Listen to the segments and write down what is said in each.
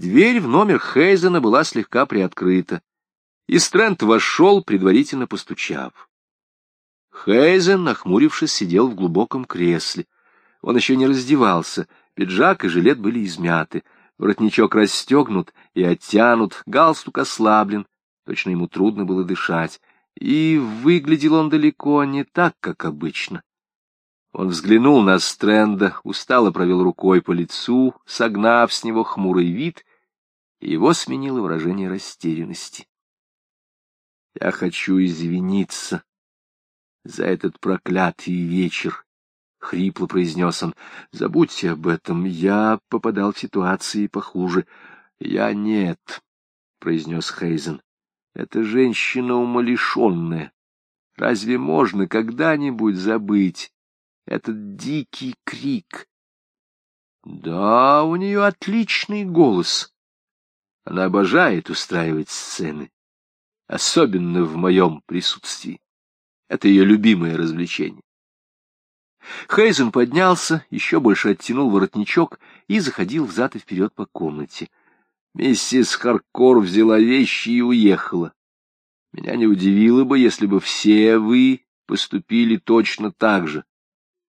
Дверь в номер Хейзена была слегка приоткрыта, и Стрэнд вошел, предварительно постучав. Хейзен, нахмурившись, сидел в глубоком кресле. Он еще не раздевался, пиджак и жилет были измяты, воротничок расстегнут и оттянут, галстук ослаблен, точно ему трудно было дышать, и выглядел он далеко не так, как обычно. Он взглянул на Стрэнда, устало провел рукой по лицу, согнав с него хмурый вид, его сменило выражение растерянности. — Я хочу извиниться за этот проклятый вечер, — хрипло произнес он. — Забудьте об этом, я попадал в ситуации похуже. — Я нет, — произнес Хейзен. — Это женщина умалишенная. Разве можно когда-нибудь забыть этот дикий крик? Да, у нее отличный голос. Она обожает устраивать сцены, особенно в моем присутствии. Это ее любимое развлечение. Хейзен поднялся, еще больше оттянул воротничок и заходил взад и вперед по комнате. Миссис Харкор взяла вещи и уехала. Меня не удивило бы, если бы все вы поступили точно так же.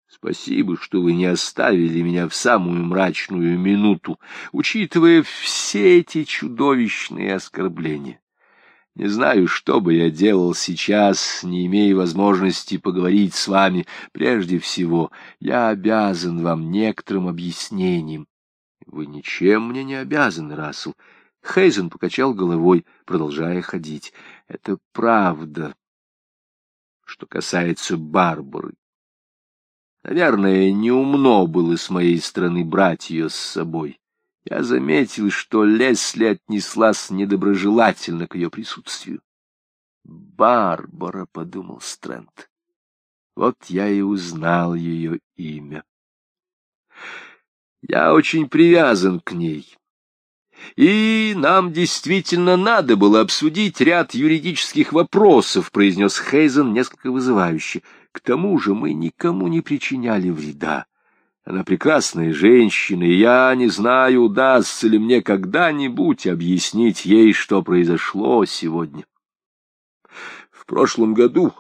Спасибо, что вы не оставили меня в самую мрачную минуту, учитывая все эти чудовищные оскорбления. Не знаю, что бы я делал сейчас, не имея возможности поговорить с вами. Прежде всего, я обязан вам некоторым объяснением. Вы ничем мне не обязаны, Рассел. Хейзен покачал головой, продолжая ходить. Это правда, что касается Барбары. Наверное, неумно было с моей стороны брать ее с собой. Я заметил, что Лесли отнеслась недоброжелательно к ее присутствию. «Барбара», — подумал Стрэнд. Вот я и узнал ее имя. Я очень привязан к ней. И нам действительно надо было обсудить ряд юридических вопросов, произнес Хейзен несколько вызывающе. К тому же мы никому не причиняли вреда. Она прекрасная женщина, и я не знаю, удастся ли мне когда-нибудь объяснить ей, что произошло сегодня. В прошлом году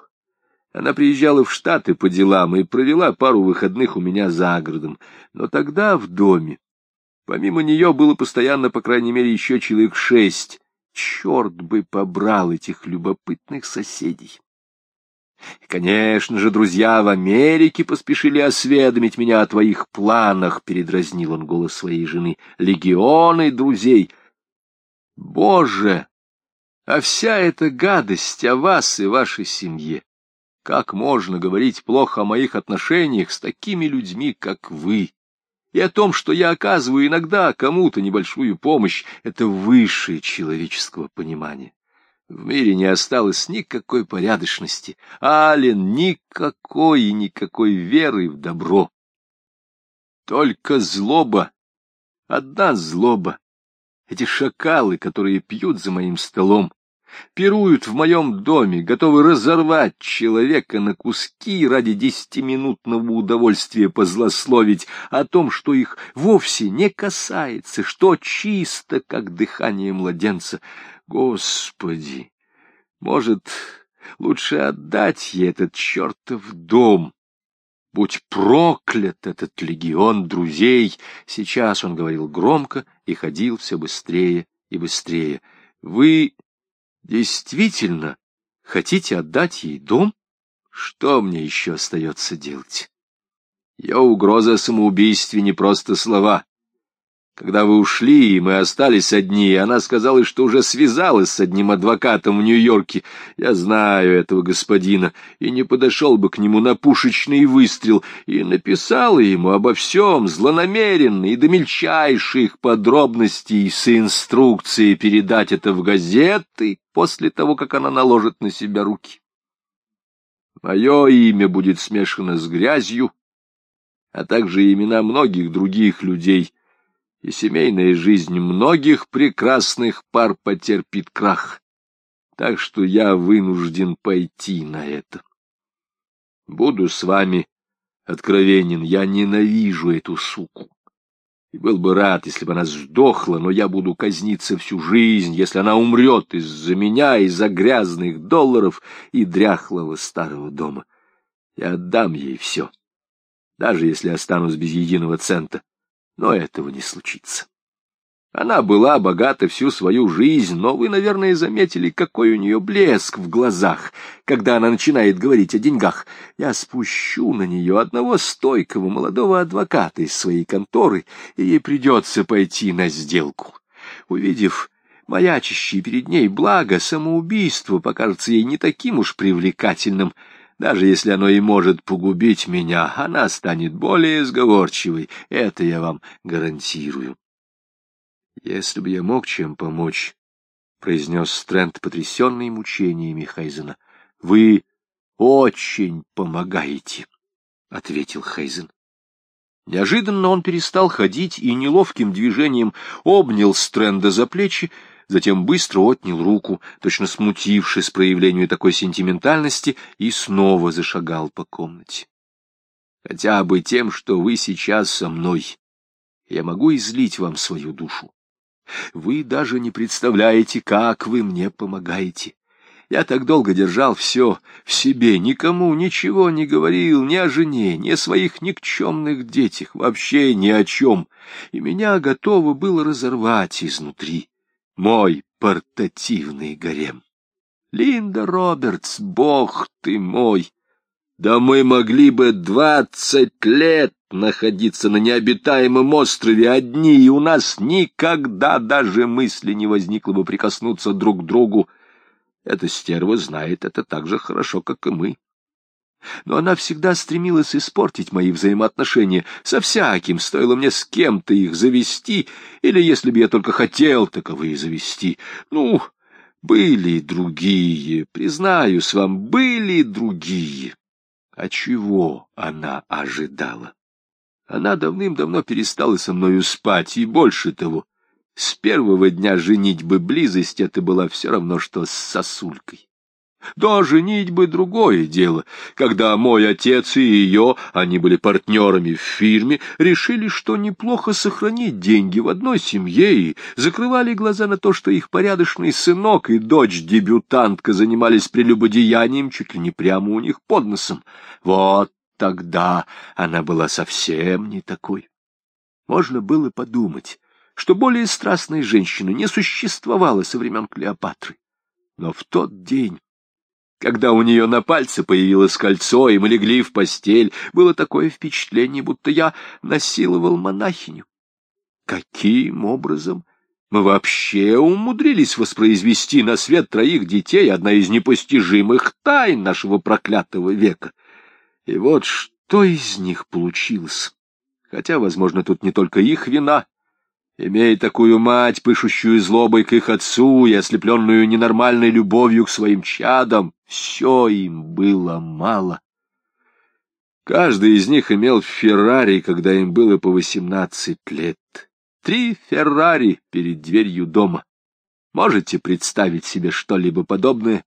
она приезжала в Штаты по делам и провела пару выходных у меня за городом, но тогда в доме. Помимо нее было постоянно, по крайней мере, еще человек шесть. Черт бы побрал этих любопытных соседей. Конечно же, друзья в Америке поспешили осведомить меня о твоих планах, — передразнил он голос своей жены. Легионы друзей. Боже! А вся эта гадость о вас и вашей семье! Как можно говорить плохо о моих отношениях с такими людьми, как вы? И о том, что я оказываю иногда кому-то небольшую помощь, это высшее человеческого понимания. В мире не осталось никакой порядочности, Ален, никакой и никакой веры в добро. Только злоба, одна злоба. Эти шакалы, которые пьют за моим столом, пируют в моем доме, готовы разорвать человека на куски ради десятиминутного удовольствия позлословить о том, что их вовсе не касается, что чисто, как дыхание младенца. Господи! Может, лучше отдать ей этот чертов дом? Будь проклят этот легион друзей! Сейчас он говорил громко и ходил все быстрее и быстрее. Вы действительно хотите отдать ей дом? Что мне еще остается делать? Ее угроза о самоубийстве не просто слова. Когда вы ушли, и мы остались одни, она сказала, что уже связалась с одним адвокатом в Нью-Йорке. Я знаю этого господина, и не подошел бы к нему на пушечный выстрел, и написала ему обо всем злонамеренно и до мельчайших подробностей с инструкцией передать это в газеты после того, как она наложит на себя руки. Мое имя будет смешано с грязью, а также имена многих других людей — и семейная жизнь многих прекрасных пар потерпит крах. Так что я вынужден пойти на это. Буду с вами откровенен, я ненавижу эту суку. и был бы рад, если бы она сдохла, но я буду казниться всю жизнь, если она умрет из-за меня, из-за грязных долларов и дряхлого старого дома. Я отдам ей все, даже если останусь без единого цента, но этого не случится. Она была богата всю свою жизнь, но вы, наверное, заметили, какой у нее блеск в глазах, когда она начинает говорить о деньгах. Я спущу на нее одного стойкого молодого адвоката из своей конторы, и ей придется пойти на сделку. Увидев маячащие перед ней благо, самоубийство покажется ей не таким уж привлекательным. Даже если оно и может погубить меня, она станет более сговорчивой, это я вам гарантирую. «Если бы я мог чем помочь», — произнес Стрэнд, потрясенный мучениями Хейзена. «Вы очень помогаете», — ответил Хейзен. Неожиданно он перестал ходить и неловким движением обнял Стрэнда за плечи, затем быстро отнял руку, точно смутившись проявлению такой сентиментальности, и снова зашагал по комнате. «Хотя бы тем, что вы сейчас со мной, я могу излить вам свою душу. Вы даже не представляете, как вы мне помогаете. Я так долго держал все в себе, никому ничего не говорил, ни о жене, ни о своих никчемных детях, вообще ни о чем, и меня готово было разорвать изнутри. Мой портативный гарем. Линда Робертс, бог ты мой! Да мы могли бы двадцать лет находиться на необитаемом острове одни, и у нас никогда даже мысли не возникло бы прикоснуться друг к другу. Эта стерва знает это так же хорошо, как и мы. Но она всегда стремилась испортить мои взаимоотношения со всяким, стоило мне с кем-то их завести, или, если бы я только хотел таковые завести. Ну, были другие, признаюсь вам, были другие. А чего она ожидала? Она давным-давно перестала со мною спать, и больше того, с первого дня женитьбы близость это была все равно, что с сосулькой. Да, женитьбы другое дело, когда мой отец и ее, они были партнерами в фирме, решили, что неплохо сохранить деньги в одной семье и закрывали глаза на то, что их порядочный сынок и дочь-дебютантка занимались прелюбодеянием чуть ли не прямо у них под носом. Вот Тогда она была совсем не такой. Можно было подумать, что более страстной женщины не существовало со времен Клеопатры. Но в тот день, когда у нее на пальце появилось кольцо, и мы легли в постель, было такое впечатление, будто я насиловал монахиню. Каким образом мы вообще умудрились воспроизвести на свет троих детей, одна из непостижимых тайн нашего проклятого века — и вот что из них получилось. Хотя, возможно, тут не только их вина. Имея такую мать, пышущую злобой к их отцу и ослепленную ненормальной любовью к своим чадам, все им было мало. Каждый из них имел Феррари, когда им было по восемнадцать лет. Три Феррари перед дверью дома. Можете представить себе что-либо подобное?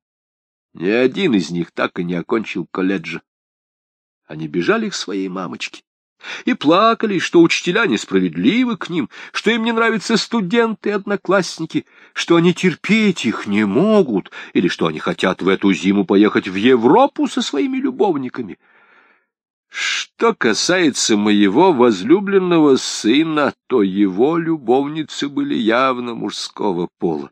Ни один из них так и не окончил колледжа. Они бежали к своей мамочке и плакали, что учителя несправедливы к ним, что им не нравятся студенты и одноклассники, что они терпеть их не могут, или что они хотят в эту зиму поехать в Европу со своими любовниками. Что касается моего возлюбленного сына, то его любовницы были явно мужского пола.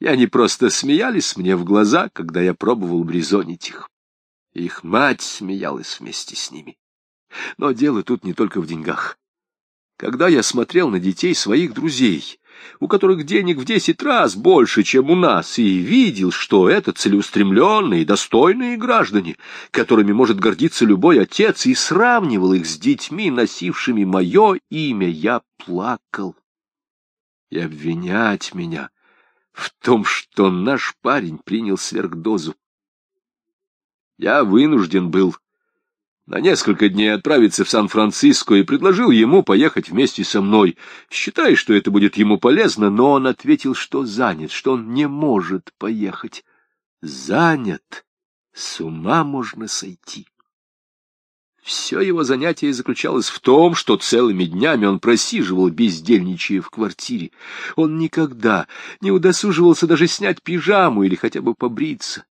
И они просто смеялись мне в глаза, когда я пробовал брезонить их. Их мать смеялась вместе с ними. Но дело тут не только в деньгах. Когда я смотрел на детей своих друзей, у которых денег в десять раз больше, чем у нас, и видел, что это целеустремленные достойные граждане, которыми может гордиться любой отец, и сравнивал их с детьми, носившими мое имя, я плакал. И обвинять меня в том, что наш парень принял сверхдозу, я вынужден был на несколько дней отправиться в Сан-Франциско и предложил ему поехать вместе со мной, считая, что это будет ему полезно, но он ответил, что занят, что он не может поехать. Занят? С ума можно сойти. Все его занятие заключалось в том, что целыми днями он просиживал, бездельничая в квартире. Он никогда не удосуживался даже снять пижаму или хотя бы побриться.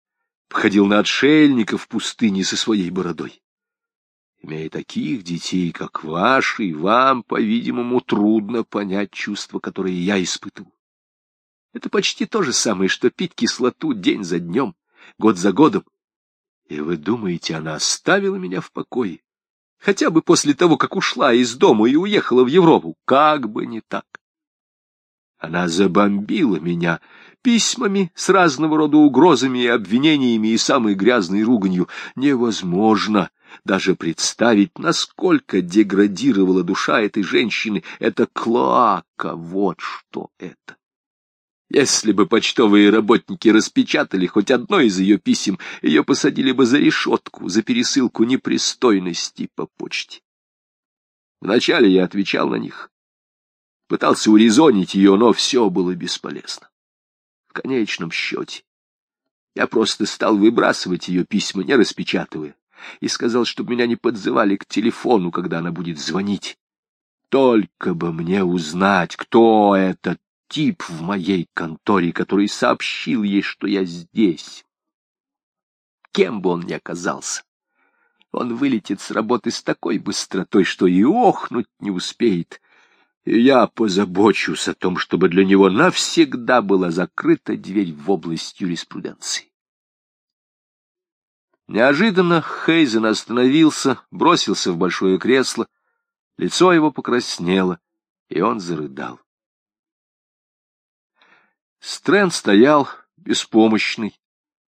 Походил на отшельника в пустыне со своей бородой. Имея таких детей, как ваши, вам, по-видимому, трудно понять чувства, которые я испытываю. Это почти то же самое, что пить кислоту день за днем, год за годом. И вы думаете, она оставила меня в покое? Хотя бы после того, как ушла из дома и уехала в Европу. Как бы не так. Она забомбила меня письмами с разного рода угрозами и обвинениями и самой грязной руганью. Невозможно даже представить, насколько деградировала душа этой женщины. Это клака, вот что это. Если бы почтовые работники распечатали хоть одно из ее писем, ее посадили бы за решетку, за пересылку непристойностей по почте. Вначале я отвечал на них, пытался урезонить ее, но все было бесполезно. В конечном счете я просто стал выбрасывать ее письма, не распечатывая, и сказал, чтобы меня не подзывали к телефону, когда она будет звонить. Только бы мне узнать, кто этот тип в моей конторе, который сообщил ей, что я здесь. Кем бы он ни оказался, он вылетит с работы с такой быстротой, что и охнуть не успеет. И я позабочусь о том, чтобы для него навсегда была закрыта дверь в область юриспруденции. Неожиданно Хейзен остановился, бросился в большое кресло, лицо его покраснело, и он зарыдал. Стрэнд стоял, беспомощный,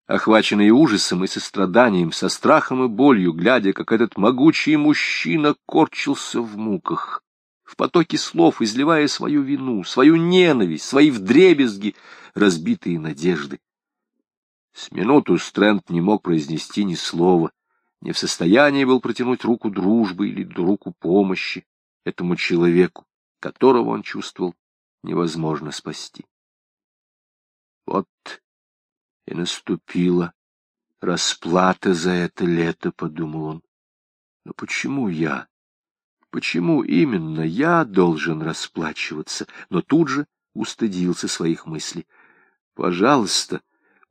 охваченный ужасом и состраданием, со страхом и болью, глядя, как этот могучий мужчина корчился в муках, в потоке слов, изливая свою вину, свою ненависть, свои вдребезги, разбитые надежды. С минуту Стрэнд не мог произнести ни слова, не в состоянии был протянуть руку дружбы или руку помощи этому человеку, которого он чувствовал невозможно спасти. Вот и наступила расплата за это лето, — подумал он. Но почему я? Почему именно я должен расплачиваться? Но тут же устыдился своих мыслей. — Пожалуйста,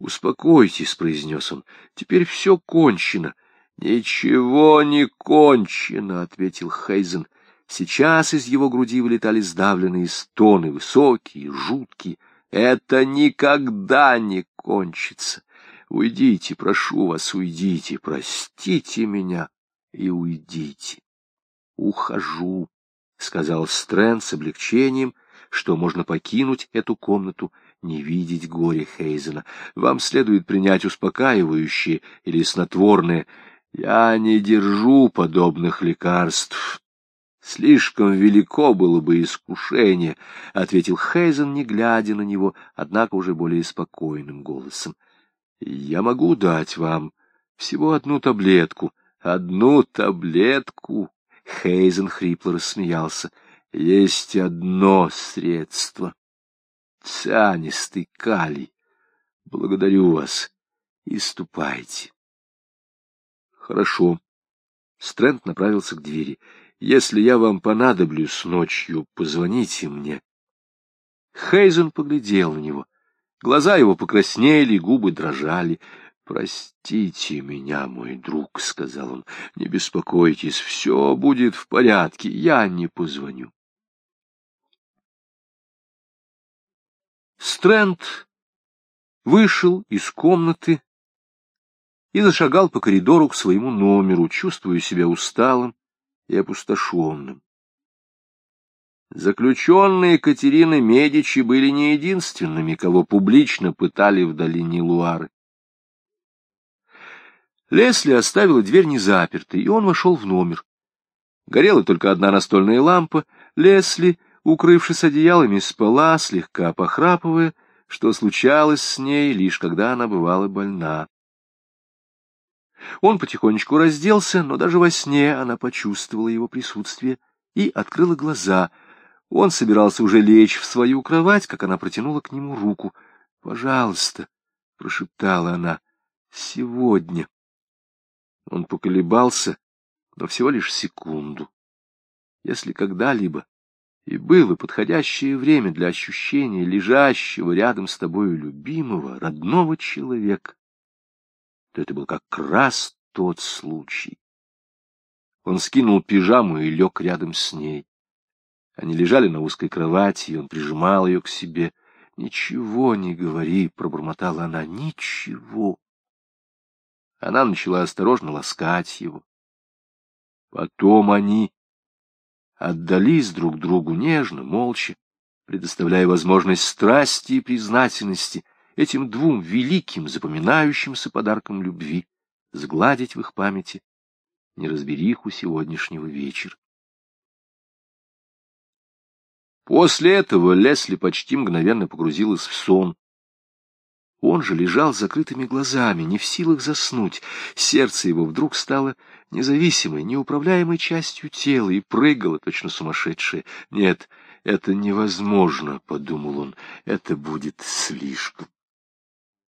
успокойтесь, — произнес он, — теперь все кончено. — Ничего не кончено, — ответил Хейзен. Сейчас из его груди вылетали сдавленные стоны, высокие, жуткие. Это никогда не кончится. Уйдите, прошу вас, уйдите, простите меня и уйдите. Ухожу, — сказал Стрэн с облегчением, что можно покинуть эту комнату, не видеть горе Хейзена. Вам следует принять успокаивающее или снотворное. Я не держу подобных лекарств. Слишком велико было бы искушение, — ответил Хейзен, не глядя на него, однако уже более спокойным голосом. — Я могу дать вам всего одну таблетку. — Одну таблетку? — Хейзен хрипло рассмеялся. — Есть одно средство. Цианистый калий. Благодарю вас. И ступайте. — Хорошо. Стрэнд направился к двери. Если я вам понадоблюсь ночью, позвоните мне. Хейзен поглядел на него. Глаза его покраснели, губы дрожали. «Простите меня, мой друг», — сказал он, — «не беспокойтесь, все будет в порядке, я не позвоню». Стрэнд вышел из комнаты и зашагал по коридору к своему номеру, чувствуя себя усталым и опустошенным. Заключенные Катерины Медичи были не единственными, кого публично пытали в долине Луары. Лесли оставила дверь незапертой, и он вошел в номер. Горела только одна настольная лампа. Лесли, укрывшись одеялами, спала, слегка похрапывая, что случалось с ней, лишь когда она бывала больна. Он потихонечку разделся, но даже во сне она почувствовала его присутствие и открыла глаза. Он собирался уже лечь в свою кровать, как она протянула к нему руку. «Пожалуйста», — прошептала она, — «сегодня». Он поколебался, но всего лишь секунду. Если когда-либо и было подходящее время для ощущения лежащего рядом с тобою любимого, родного человека, то это был как раз тот случай. Он скинул пижаму и лег рядом с ней. Они лежали на узкой кровати, и он прижимал ее к себе. «Ничего не говори», — пробормотала она, — «ничего». Она начала осторожно ласкать его. Потом они отдались друг другу нежно, молча, предоставляя возможность страсти и признательности этим двум великим запоминающимся подаркам любви сгладить в их памяти неразбериху сегодняшнего вечера. После этого Лесли почти мгновенно погрузилась в сон. Он же лежал с закрытыми глазами, не в силах заснуть. Сердце его вдруг стало независимой, неуправляемой частью тела и прыгало точно сумасшедшее. Нет, это невозможно, — подумал он, — это будет слишком.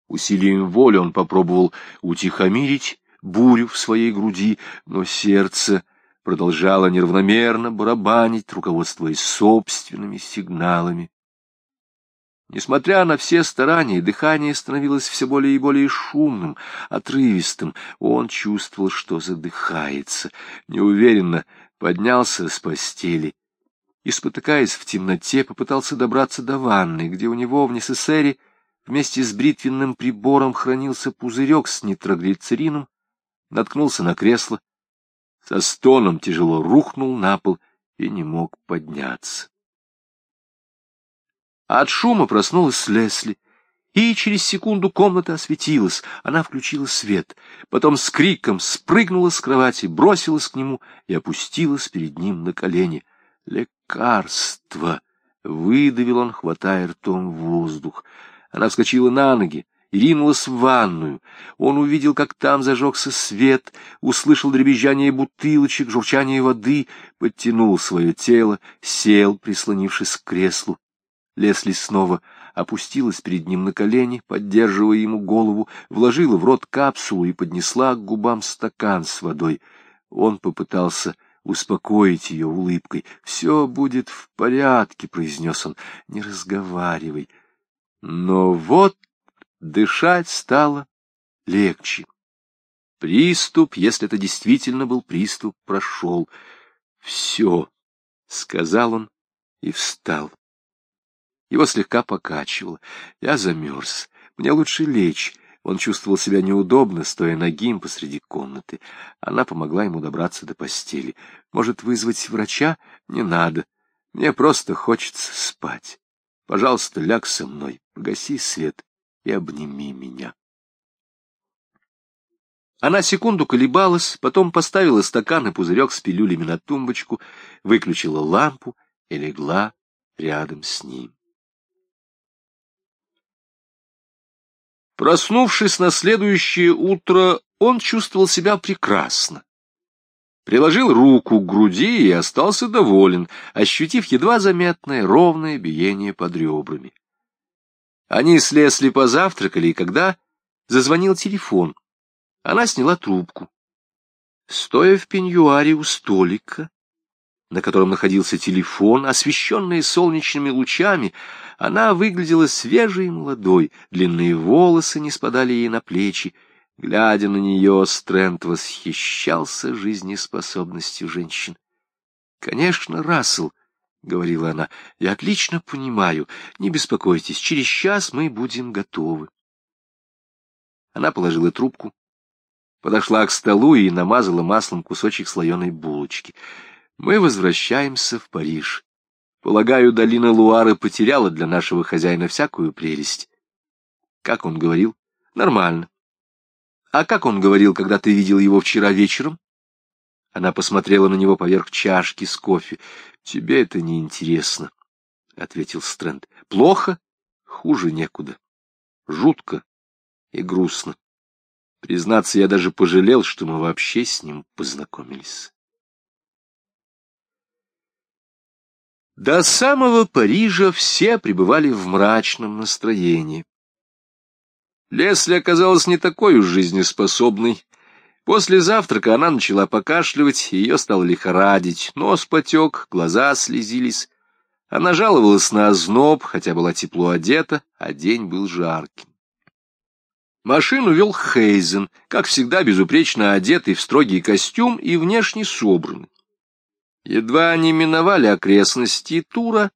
Усилием воли он попробовал утихомирить бурю в своей груди, но сердце продолжало неравномерно барабанить, руководствуясь собственными сигналами. Несмотря на все старания, дыхание становилось все более и более шумным, отрывистым. Он чувствовал, что задыхается, неуверенно поднялся с постели и, спотыкаясь в темноте, попытался добраться до ванны, где у него в Несесере вместе с бритвенным прибором хранился пузырек с нитроглицерином, наткнулся на кресло, со стоном тяжело рухнул на пол и не мог подняться. От шума проснулась Лесли, и через секунду комната осветилась. Она включила свет, потом с криком спрыгнула с кровати, бросилась к нему и опустилась перед ним на колени. «Лекарство!» — выдавил он, хватая ртом воздух. Она вскочила на ноги и ринулась в ванную. Он увидел, как там зажегся свет, услышал дребезжание бутылочек, журчание воды, подтянул свое тело, сел, прислонившись к креслу. Лесли снова опустилась перед ним на колени, поддерживая ему голову, вложила в рот капсулу и поднесла к губам стакан с водой. Он попытался успокоить ее улыбкой. — Все будет в порядке, — произнес он, — не разговаривай. Но вот дышать стало легче. Приступ, если это действительно был приступ, прошел. — Все, — сказал он и встал. Его слегка покачивало. Я замерз. Мне лучше лечь. Он чувствовал себя неудобно, стоя нагим посреди комнаты. Она помогла ему добраться до постели. Может, вызвать врача? Не надо. Мне просто хочется спать. Пожалуйста, ляг со мной, погаси свет и обними меня. Она секунду колебалась, потом поставила стакан и пузырек с пилюлями на тумбочку, выключила лампу и легла рядом с ним. Проснувшись на следующее утро, он чувствовал себя прекрасно. Приложил руку к груди и остался доволен, ощутив едва заметное ровное биение под ребрами. Они с Лесли позавтракали, и когда зазвонил телефон, она сняла трубку. Стоя в пеньюаре у столика, на котором находился телефон, освещенный солнечными лучами, она выглядела свежей и молодой, длинные волосы не спадали ей на плечи. Глядя на нее, Стрэнд восхищался жизнеспособностью женщин. — Конечно, Рассел, — говорила она, — я отлично понимаю. Не беспокойтесь, через час мы будем готовы. Она положила трубку, подошла к столу и намазала маслом кусочек слоеной булочки. Мы возвращаемся в Париж. Полагаю, долина Луары потеряла для нашего хозяина всякую прелесть. Как он говорил? Нормально. А как он говорил, когда ты видел его вчера вечером? Она посмотрела на него поверх чашки с кофе. Тебе это не интересно, ответил Стрэнд. Плохо? Хуже некуда. Жутко и грустно. Признаться, я даже пожалел, что мы вообще с ним познакомились. До самого Парижа все пребывали в мрачном настроении. Лесли оказалась не такой уж жизнеспособной. После завтрака она начала покашливать, ее стало лихорадить, нос потек, глаза слезились. Она жаловалась на озноб, хотя была тепло одета, а день был жарким. Машину вел Хейзен, как всегда безупречно одетый в строгий костюм и внешне собранный. Едва они миновали окрестности Тура,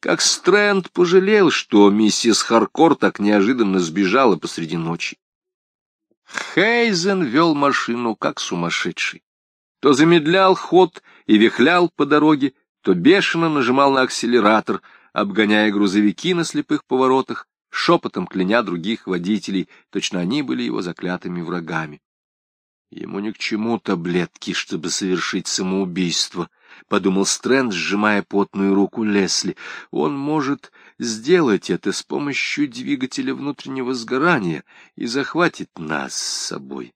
как Стрэнд пожалел, что миссис Харкор так неожиданно сбежала посреди ночи. Хейзен вел машину как сумасшедший. То замедлял ход и вихлял по дороге, то бешено нажимал на акселератор, обгоняя грузовики на слепых поворотах, шепотом кляня других водителей, точно они были его заклятыми врагами. Ему ни к чему таблетки, чтобы совершить самоубийство, — подумал Стрэнд, сжимая потную руку Лесли. Он может сделать это с помощью двигателя внутреннего сгорания и захватит нас с собой.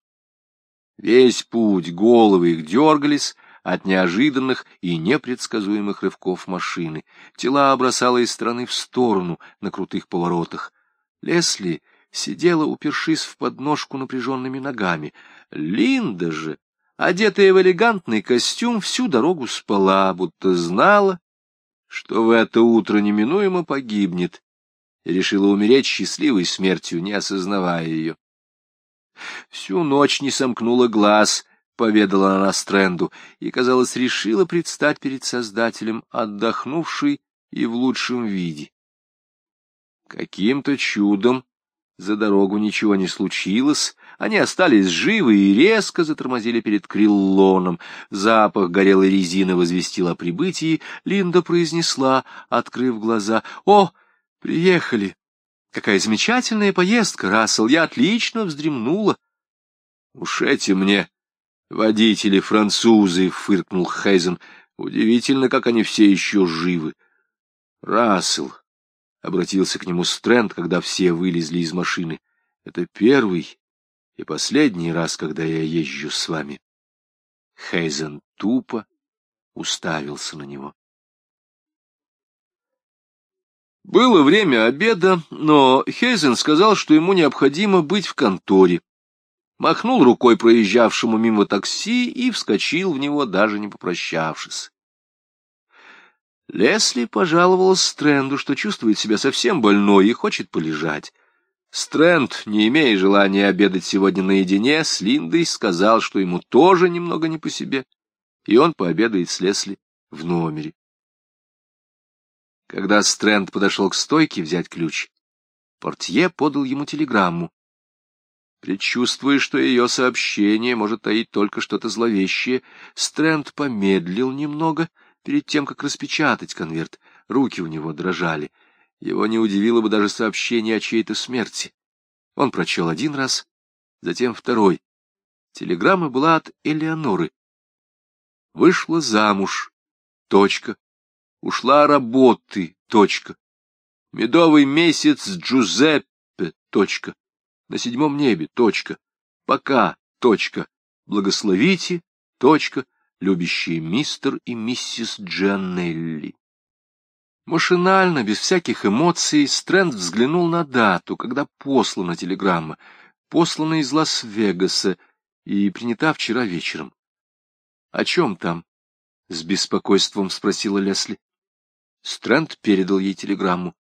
Весь путь головы их дергались от неожиданных и непредсказуемых рывков машины. Тела бросала из стороны в сторону на крутых поворотах. Лесли сидела, упершись в подножку напряженными ногами. Линда же одетая в элегантный костюм, всю дорогу спала, будто знала, что в это утро неминуемо погибнет, и решила умереть счастливой смертью, не осознавая ее. Всю ночь не сомкнула глаз, поведала она Стрэнду, и, казалось, решила предстать перед Создателем, отдохнувшей и в лучшем виде. Каким-то чудом за дорогу ничего не случилось, они остались живы и резко затормозили перед Криллоном. Запах горелой резины возвестил о прибытии. Линда произнесла, открыв глаза, «О, приехали! Какая замечательная поездка, Рассел! Я отлично вздремнула!» «Уж эти мне водители французы!» — фыркнул Хейзен. «Удивительно, как они все еще живы!» «Рассел!» обратился к нему Стрэнд, когда все вылезли из машины. — Это первый и последний раз, когда я езжу с вами. Хейзен тупо уставился на него. Было время обеда, но Хейзен сказал, что ему необходимо быть в конторе. Махнул рукой проезжавшему мимо такси и вскочил в него, даже не попрощавшись. Лесли пожаловалась Стрэнду, что чувствует себя совсем больной и хочет полежать. Стрэнд, не имея желания обедать сегодня наедине, с Линдой сказал, что ему тоже немного не по себе, и он пообедает с Лесли в номере. Когда Стрэнд подошел к стойке взять ключ, портье подал ему телеграмму. Предчувствуя, что ее сообщение может таить только что-то зловещее, Стрэнд помедлил немного — перед тем, как распечатать конверт. Руки у него дрожали. Его не удивило бы даже сообщение о чьей-то смерти. Он прочел один раз, затем второй. Телеграмма была от Элеоноры. Вышла замуж. Точка. Ушла работы. Точка. Медовый месяц Джузеппе. Точка. На седьмом небе. Точка. Пока. Точка. Благословите. Точка любящие мистер и миссис Джанелли. Машинально, без всяких эмоций, Стрэнд взглянул на дату, когда послана телеграмма, послана из Лас-Вегаса и принята вчера вечером. — О чем там? — с беспокойством спросила Лесли. Стрэнд передал ей телеграмму.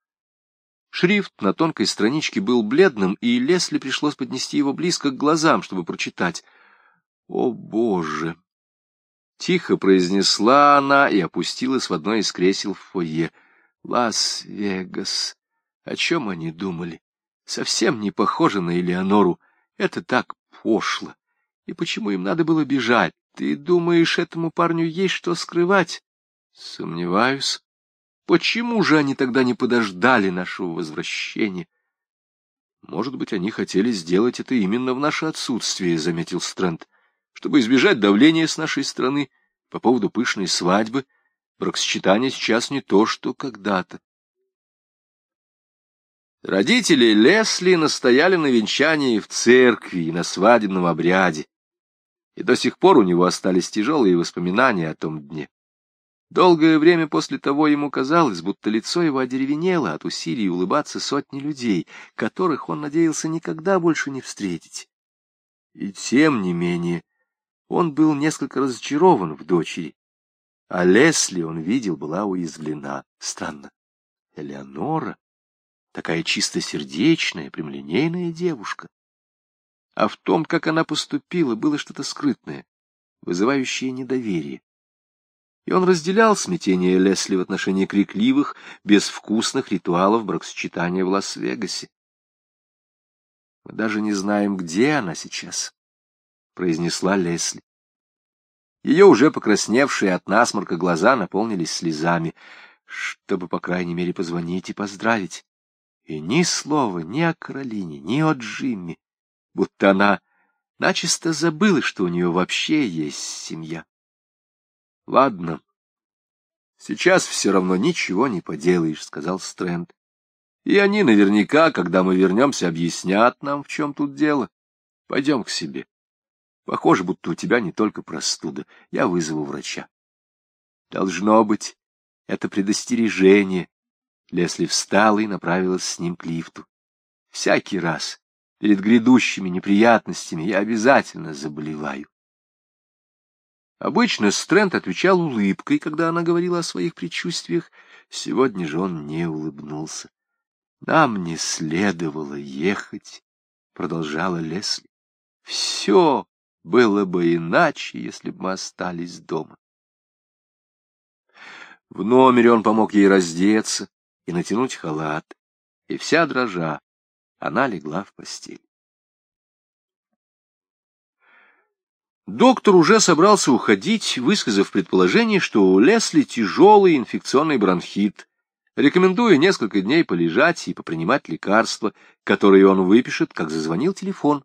Шрифт на тонкой страничке был бледным, и Лесли пришлось поднести его близко к глазам, чтобы прочитать. «О, Боже!» Тихо произнесла она и опустилась в одно из кресел в фойе. Лас-Вегас. О чем они думали? Совсем не похоже на Элеонору. Это так пошло. И почему им надо было бежать? Ты думаешь, этому парню есть что скрывать? Сомневаюсь. Почему же они тогда не подождали нашего возвращения? Может быть, они хотели сделать это именно в наше отсутствие, — заметил Стрэнд чтобы избежать давления с нашей стороны по поводу пышной свадьбы, бракосочетание сейчас не то, что когда-то. Родители Лесли настояли на венчании в церкви и на свадебном обряде, и до сих пор у него остались тяжелые воспоминания о том дне. Долгое время после того ему казалось, будто лицо его одеревенело от усилий улыбаться сотни людей, которых он надеялся никогда больше не встретить. И тем не менее Он был несколько разочарован в дочери, а Лесли, он видел, была уязвлена. Странно. Элеонора, такая чистосердечная, прямолинейная девушка. А в том, как она поступила, было что-то скрытное, вызывающее недоверие. И он разделял смятение Лесли в отношении крикливых, безвкусных ритуалов бракосочетания в Лас-Вегасе. Мы даже не знаем, где она сейчас, — произнесла Лесли. Ее уже покрасневшие от насморка глаза наполнились слезами, чтобы, по крайней мере, позвонить и поздравить. И ни слова ни о Каролине, ни о Джимми, будто она начисто забыла, что у нее вообще есть семья. Ладно, сейчас все равно ничего не поделаешь, — сказал Стрэнд. И они наверняка, когда мы вернемся, объяснят нам, в чем тут дело. Пойдем к себе. Похоже, будто у тебя не только простуда. Я вызову врача. Должно быть, это предостережение. Лесли встала и направилась с ним к лифту. Всякий раз перед грядущими неприятностями я обязательно заболеваю. Обычно Стрэнд отвечал улыбкой, когда она говорила о своих предчувствиях. Сегодня же он не улыбнулся. Нам не следовало ехать, — продолжала Лесли. Все было бы иначе, если бы мы остались дома. В номере он помог ей раздеться и натянуть халат, и вся дрожа, она легла в постель. Доктор уже собрался уходить, высказав предположение, что у Лесли тяжелый инфекционный бронхит, рекомендуя несколько дней полежать и попринимать лекарства, которые он выпишет, как зазвонил телефон.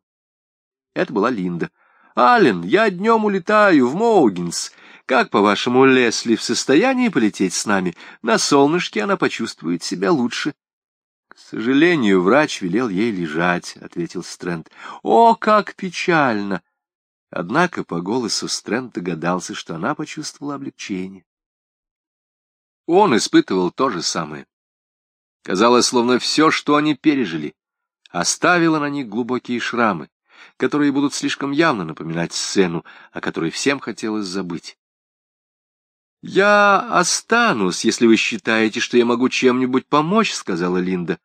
Это была Линда. «Аллен, я днем улетаю в Моугинс. Как, по-вашему, Лесли в состоянии полететь с нами? На солнышке она почувствует себя лучше». «К сожалению, врач велел ей лежать», — ответил Стрэнд. «О, как печально!» Однако по голосу Стрэнд догадался, что она почувствовала облегчение. Он испытывал то же самое. Казалось, словно все, что они пережили, оставило на них глубокие шрамы, которые будут слишком явно напоминать сцену, о которой всем хотелось забыть. «Я останусь, если вы считаете, что я могу чем-нибудь помочь», — сказала Линда.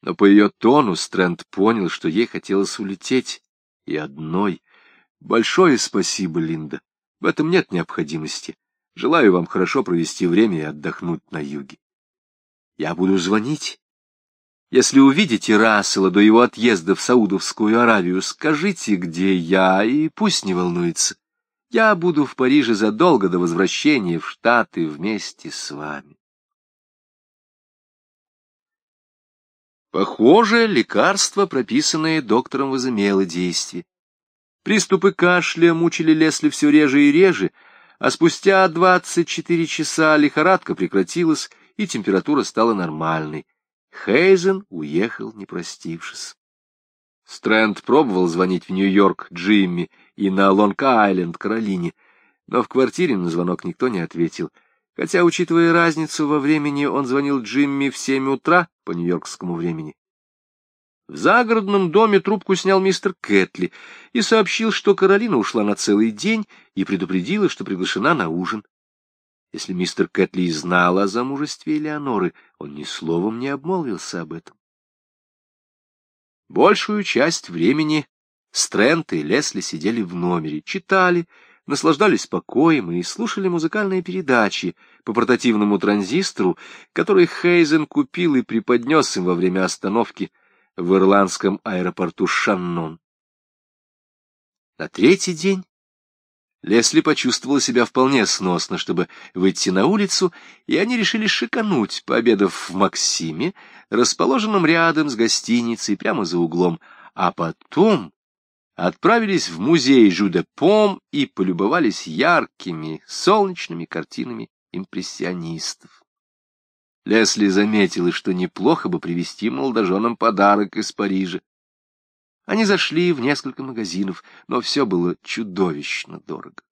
Но по ее тону Стрэнд понял, что ей хотелось улететь, и одной. «Большое спасибо, Линда. В этом нет необходимости. Желаю вам хорошо провести время и отдохнуть на юге. Я буду звонить. Если увидите Рассела до его отъезда в Саудовскую Аравию, скажите, где я, и пусть не волнуется. Я буду в Париже задолго до возвращения в Штаты вместе с вами. Похоже, лекарство, прописанное доктором, возымело действие. Приступы кашля мучили Лесли все реже и реже, а спустя 24 часа лихорадка прекратилась, и температура стала нормальной. Хейзен уехал, не простившись. Стрэнд пробовал звонить в Нью-Йорк Джимми и на Лонг-Айленд Каролине, но в квартире на звонок никто не ответил, хотя, учитывая разницу во времени, он звонил Джимми в семь утра по нью-йоркскому времени. В загородном доме трубку снял мистер Кэтли и сообщил, что Каролина ушла на целый день и предупредила, что приглашена на ужин. Если мистер Кэтли и знал о замужестве Элеоноры, он ни словом не обмолвился об этом. Большую часть времени Стрэнд и Лесли сидели в номере, читали, наслаждались покоем и слушали музыкальные передачи по портативному транзистору, который Хейзен купил и преподнес им во время остановки — в ирландском аэропорту Шаннон. На третий день Лесли почувствовала себя вполне сносно, чтобы выйти на улицу, и они решили шикануть, пообедав в Максиме, расположенном рядом с гостиницей, прямо за углом, а потом отправились в музей Жудепом и полюбовались яркими солнечными картинами импрессионистов. Лесли заметила, что неплохо бы привезти молодоженам подарок из Парижа. Они зашли в несколько магазинов, но все было чудовищно дорого.